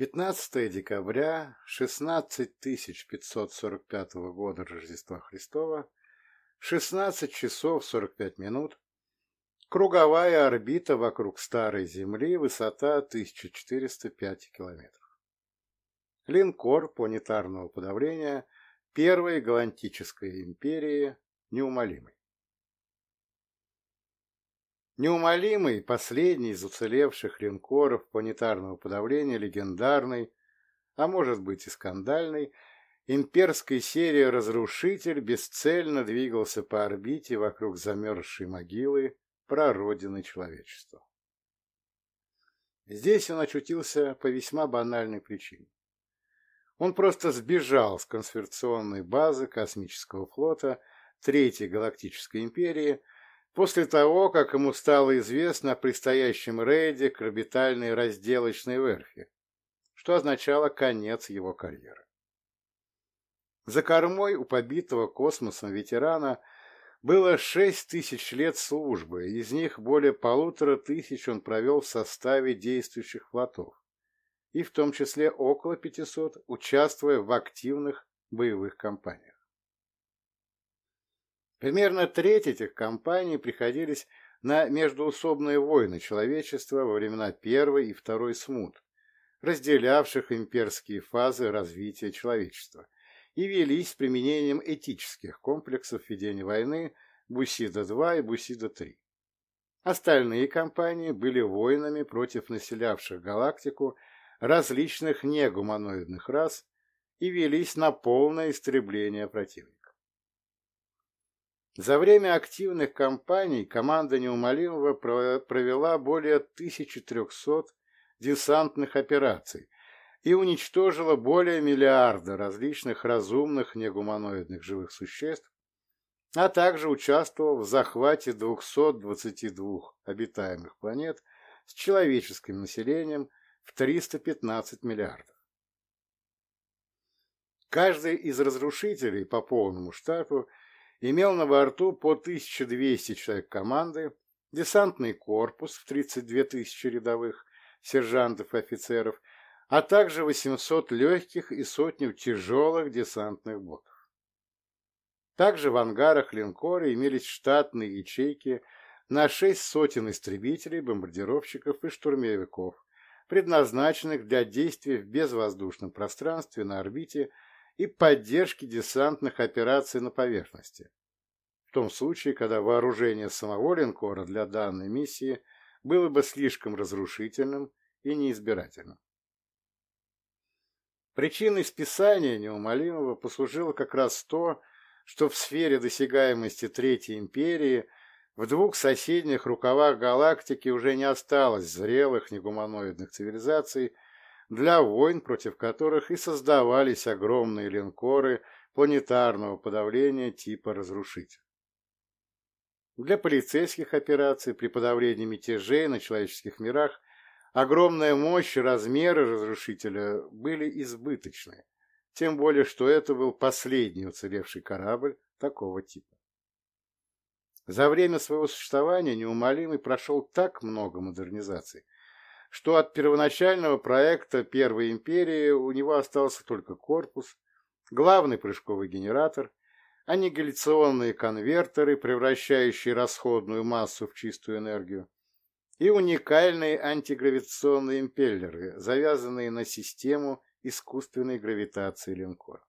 15 декабря 16545 года Рождества Христова, 16 часов 45 минут, круговая орбита вокруг Старой Земли, высота 1405 километров. Линкор планетарного подавления Первой Галактической империи неумолимый. Неумолимый, последний из уцелевших линкоров планетарного подавления, легендарный, а может быть и скандальный, имперской серии «Разрушитель» бесцельно двигался по орбите вокруг замерзшей могилы прародины человечества. Здесь он очутился по весьма банальной причине. Он просто сбежал с консервационной базы космического флота Третьей Галактической империи после того, как ему стало известно о предстоящем рейде к орбитальной разделочной верфи, что означало конец его карьеры. За кормой у побитого космосом ветерана было шесть тысяч лет службы, из них более полутора тысяч он провел в составе действующих флотов, и в том числе около 500, участвуя в активных боевых кампаниях. Примерно треть этих кампаний приходились на междуусобные войны человечества во времена Первой и Второй смут, разделявших имперские фазы развития человечества, и велись с применением этических комплексов ведения войны Бусида-2 и Бусида-3. Остальные кампании были войнами против населявших галактику различных негуманоидных рас и велись на полное истребление противника. За время активных кампаний команда Неумолимого провела более 1300 десантных операций и уничтожила более миллиарда различных разумных негуманоидных живых существ, а также участвовал в захвате 222 обитаемых планет с человеческим населением в 315 миллиардов. Каждый из разрушителей по полному штату – имел на борту по 1200 человек команды, десантный корпус в 32 тысячи рядовых, сержантов и офицеров, а также 800 легких и сотню тяжелых десантных ботов. Также в ангарах линкора имелись штатные ячейки на шесть сотен истребителей, бомбардировщиков и штурмовиков, предназначенных для действий в безвоздушном пространстве на орбите и поддержки десантных операций на поверхности, в том случае, когда вооружение самого линкора для данной миссии было бы слишком разрушительным и неизбирательным. Причиной списания неумолимого послужило как раз то, что в сфере досягаемости Третьей империи в двух соседних рукавах галактики уже не осталось зрелых негуманоидных цивилизаций, для войн, против которых и создавались огромные линкоры планетарного подавления типа «Разрушитель». Для полицейских операций при подавлении мятежей на человеческих мирах огромная мощь и размеры разрушителя были избыточны, тем более что это был последний уцелевший корабль такого типа. За время своего существования неумолимый прошел так много модернизаций, что от первоначального проекта Первой империи у него остался только корпус, главный прыжковый генератор, аннигиляционные конвертеры, превращающие расходную массу в чистую энергию, и уникальные антигравитационные импеллеры, завязанные на систему искусственной гравитации линкора.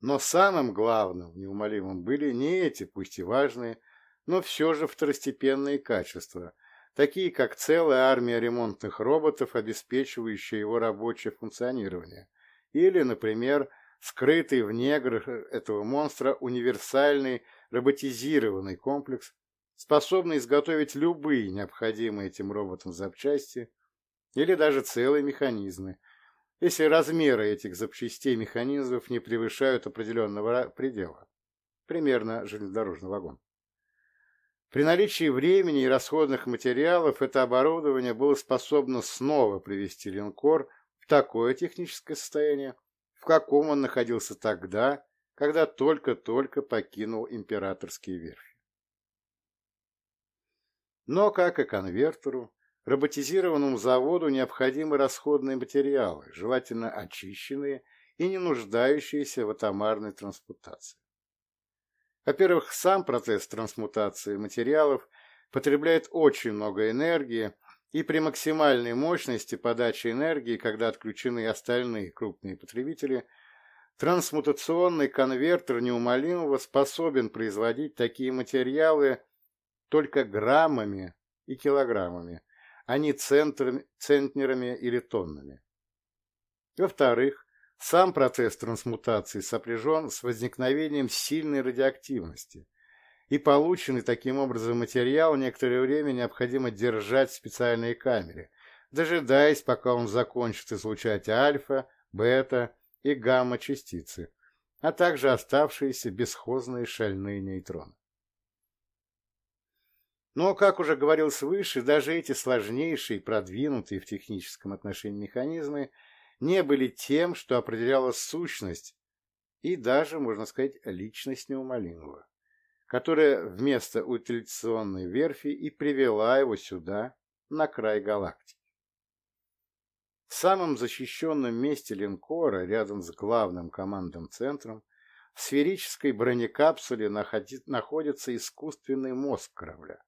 Но самым главным, неумолимым были не эти, пусть и важные, но все же второстепенные качества – такие как целая армия ремонтных роботов, обеспечивающая его рабочее функционирование, или, например, скрытый в неграх этого монстра универсальный роботизированный комплекс, способный изготовить любые необходимые этим роботам запчасти или даже целые механизмы, если размеры этих запчастей механизмов не превышают определенного предела, примерно железнодорожный вагон. При наличии времени и расходных материалов это оборудование было способно снова привести линкор в такое техническое состояние, в каком он находился тогда, когда только-только покинул императорские верфи. Но, как и конвертеру, роботизированному заводу необходимы расходные материалы, желательно очищенные и не нуждающиеся в атомарной трансмутации. Во-первых, сам процесс трансмутации материалов потребляет очень много энергии, и при максимальной мощности подачи энергии, когда отключены остальные крупные потребители, трансмутационный конвертер неумолимого способен производить такие материалы только граммами и килограммами, а не центнерами или тоннами. Во-вторых, сам процесс трансмутации сопряжен с возникновением сильной радиоактивности, и полученный таким образом материал некоторое время необходимо держать в специальной камере, дожидаясь, пока он закончит излучать альфа, бета и гамма-частицы, а также оставшиеся бесхозные шальные нейтроны. Но, как уже говорилось выше, даже эти сложнейшие, продвинутые в техническом отношении механизмы – не были тем, что определяло сущность и даже, можно сказать, личность неумолимого, которая вместо утилизационной верфи и привела его сюда, на край галактики. В самом защищенном месте линкора, рядом с главным командным центром, в сферической бронекапсуле находится искусственный мозг корабля,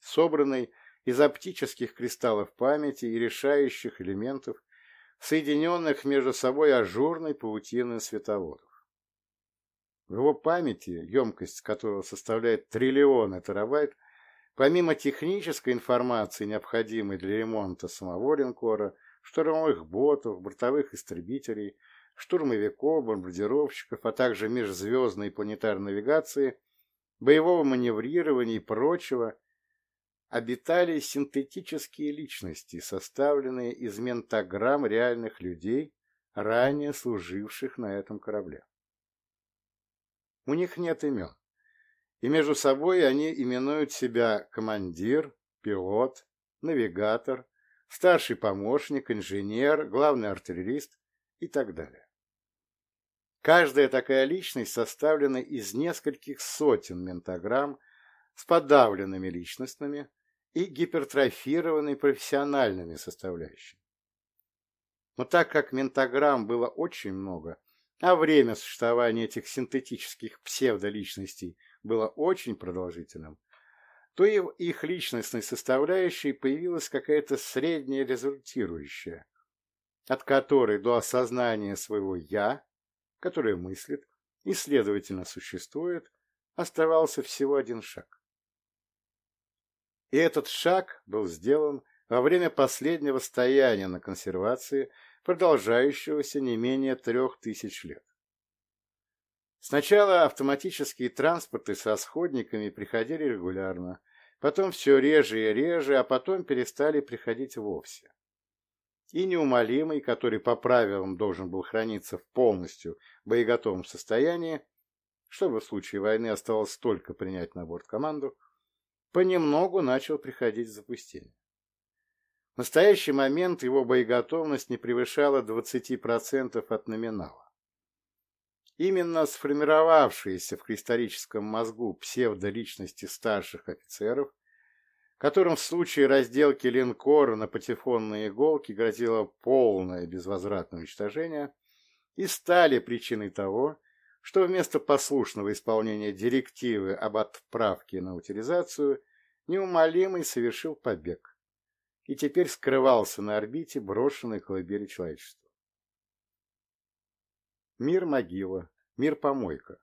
собранный из оптических кристаллов памяти и решающих элементов соединенных между собой ажурной паутиной световодов. В его памяти, емкость которого составляет триллионы терабайт, помимо технической информации, необходимой для ремонта самого линкора, штурмовых ботов, бортовых истребителей, штурмовиков, бомбардировщиков, а также межзвездной планетарной навигации, боевого маневрирования и прочего – обитали синтетические личности, составленные из ментограмм реальных людей, ранее служивших на этом корабле. У них нет имен, и между собой они именуют себя командир, пилот, навигатор, старший помощник, инженер, главный артиллерист и так далее. Каждая такая личность составлена из нескольких сотен ментограмм с подавленными личностями, и гипертрофированной профессиональными составляющими. Но так как ментограмм было очень много, а время существования этих синтетических псевдоличностей было очень продолжительным, то и в их личностной составляющей появилась какая-то средняя результирующая, от которой до осознания своего «я», которое мыслит и, следовательно, существует, оставался всего один шаг. И этот шаг был сделан во время последнего стояния на консервации, продолжающегося не менее трех тысяч лет. Сначала автоматические транспорты со сходниками приходили регулярно, потом все реже и реже, а потом перестали приходить вовсе. И неумолимый, который по правилам должен был храниться в полностью боеготовом состоянии, чтобы в случае войны оставалось только принять на борт команду, понемногу начал приходить в запустение. В настоящий момент его боеготовность не превышала 20% от номинала. Именно сформировавшиеся в кристаллическом мозгу псевдоличности старших офицеров, которым в случае разделки линкора на патефонные иголки грозило полное безвозвратное уничтожение, и стали причиной того, что вместо послушного исполнения директивы об отправке на утилизацию неумолимый совершил побег и теперь скрывался на орбите брошенной колыбели человечества. Мир-могила, мир-помойка,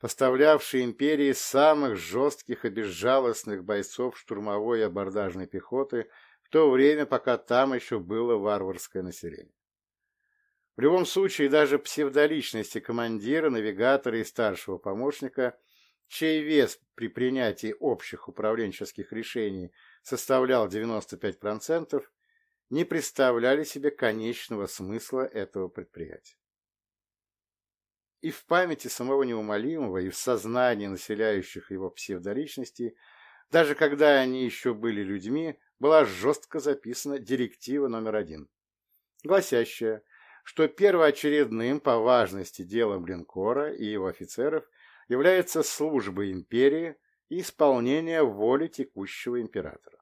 поставлявший империи самых жестких и безжалостных бойцов штурмовой и абордажной пехоты в то время, пока там еще было варварское население. В любом случае, даже псевдоличности командира, навигатора и старшего помощника, чей вес при принятии общих управленческих решений составлял 95%, не представляли себе конечного смысла этого предприятия. И в памяти самого неумолимого, и в сознании населяющих его псевдоличностей, даже когда они еще были людьми, была жестко записана директива номер один, гласящая, что первоочередным по важности делом линкора и его офицеров является служба империи и исполнение воли текущего императора.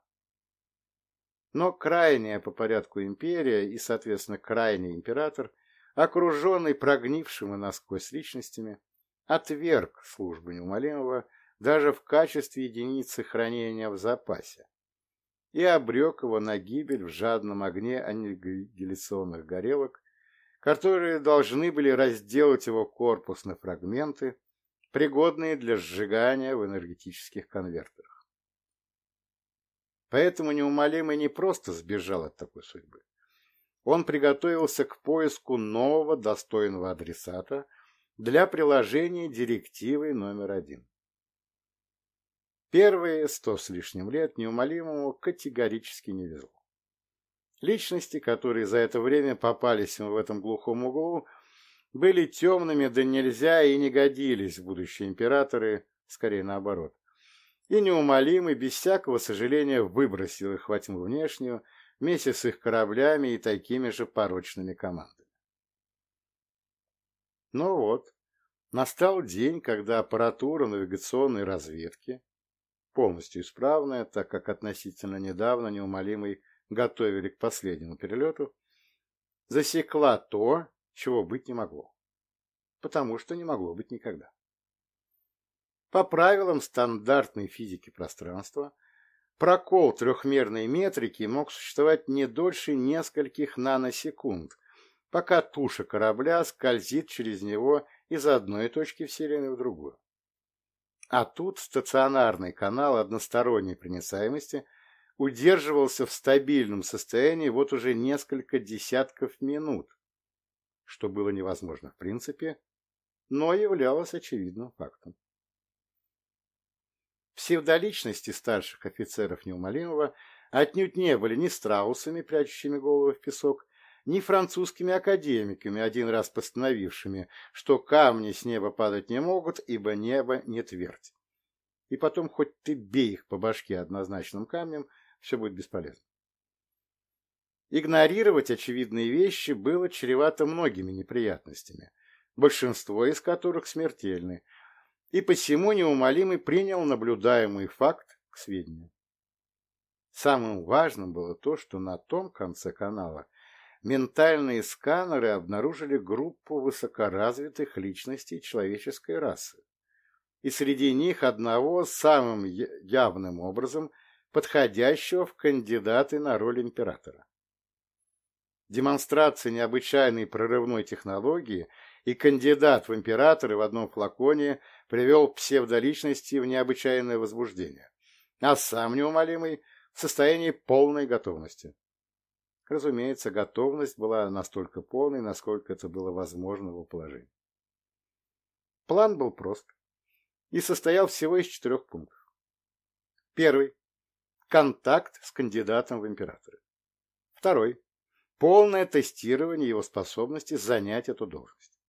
Но крайняя по порядку империя и, соответственно, крайний император, окруженный прогнившим и насквозь личностями, отверг службу неумолимого даже в качестве единицы хранения в запасе и обрек его на гибель в жадном огне аннигиляционных горелок, которые должны были разделать его корпус на фрагменты, пригодные для сжигания в энергетических конвертерах. Поэтому неумолимый не просто сбежал от такой судьбы. Он приготовился к поиску нового достойного адресата для приложения директивы номер один. Первые сто с лишним лет неумолимому категорически не везло. Личности, которые за это время попались ему в этом глухом углу, были темными да нельзя и не годились будущие императоры, скорее наоборот. И неумолимый, без всякого сожаления, выбросил их во тьму внешнюю, вместе с их кораблями и такими же порочными командами. Ну вот, настал день, когда аппаратура навигационной разведки, полностью исправная, так как относительно недавно неумолимый готовили к последнему перелету, засекла то, чего быть не могло. Потому что не могло быть никогда. По правилам стандартной физики пространства, прокол трехмерной метрики мог существовать не дольше нескольких наносекунд, пока туша корабля скользит через него из одной точки Вселенной в другую. А тут стационарный канал односторонней проницаемости удерживался в стабильном состоянии вот уже несколько десятков минут, что было невозможно в принципе, но являлось очевидным фактом. Псевдоличности старших офицеров Неумолимого отнюдь не были ни страусами, прячущими головы в песок, ни французскими академиками, один раз постановившими, что камни с неба падать не могут, ибо небо не твердь. И потом хоть ты бей их по башке однозначным камнем, все будет бесполезно. Игнорировать очевидные вещи было чревато многими неприятностями, большинство из которых смертельны, и посему неумолимый принял наблюдаемый факт к сведению. Самым важным было то, что на том конце канала ментальные сканеры обнаружили группу высокоразвитых личностей человеческой расы, и среди них одного самым явным образом подходящего в кандидаты на роль императора. Демонстрация необычайной прорывной технологии и кандидат в императоры в одном флаконе привел псевдоличности в необычайное возбуждение, а сам неумолимый в состоянии полной готовности. Разумеется, готовность была настолько полной, насколько это было возможно в его положении. План был прост и состоял всего из четырех пунктов. Первый. Контакт с кандидатом в императоры. Второй. Полное тестирование его способности занять эту должность.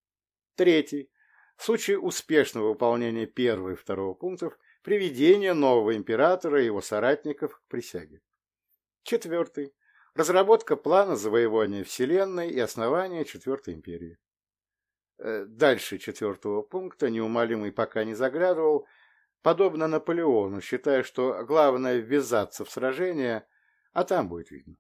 Третий. В случае успешного выполнения первого и второго пунктов приведение нового императора и его соратников к присяге. Четвертый Разработка плана завоевания Вселенной и основания Четвертой империи. Э, дальше четвертого пункта неумолимый пока не заглядывал, подобно Наполеону, считая, что главное ввязаться в сражение, а там будет видно.